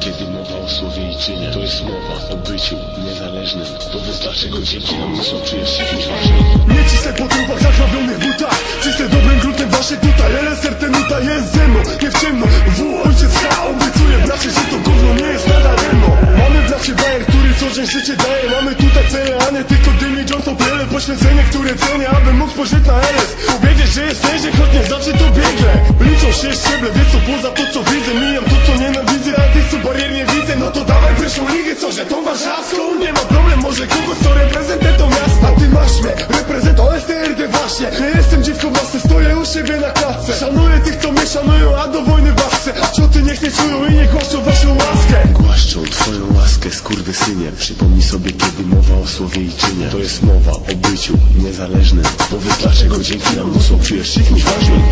kiedy mowa o słowie i czynie To jest mowa o byciu niezależnym. Bo wystarczy go dzięki nam muszą czujesz się kimś Nie cisnę po trupach zakrwawionych butach Czyste dobrym gruntem wasze tutaj LSR ten nuta jest ze mną, nie w ciemno. W ojciec H obiecuje bracie, że to gówno nie jest nadaremno Mamy bracie bajer, który co dzień życie daje. Mamy tutaj cele, a nie tylko dym i John to wiele Poświęcenie, które cenię, abym mógł spojrzeć na LS Powiedzieć, że jest nieźle, choć nie znaczy to biegle. Liczą się szczeble, wie co poza to warszawską? Nie ma problem, może kogoś co reprezentuje to miasta ty masz mnie, reprezentuję STRD właśnie. Nie jestem dziwką własne, stoję u siebie na klatce. Szanuję tych co mnie szanują, a do wojny wasce Cioty niech nie czują i nie głaszczą waszą łaskę. Głaszczą twoją łaskę, skurwysynie Przypomnij sobie, kiedy mowa o słowie i czynie. To jest mowa o byciu niezależnym. Bo wystarczy go dzięki nam muszą czujesz się kimś ważnym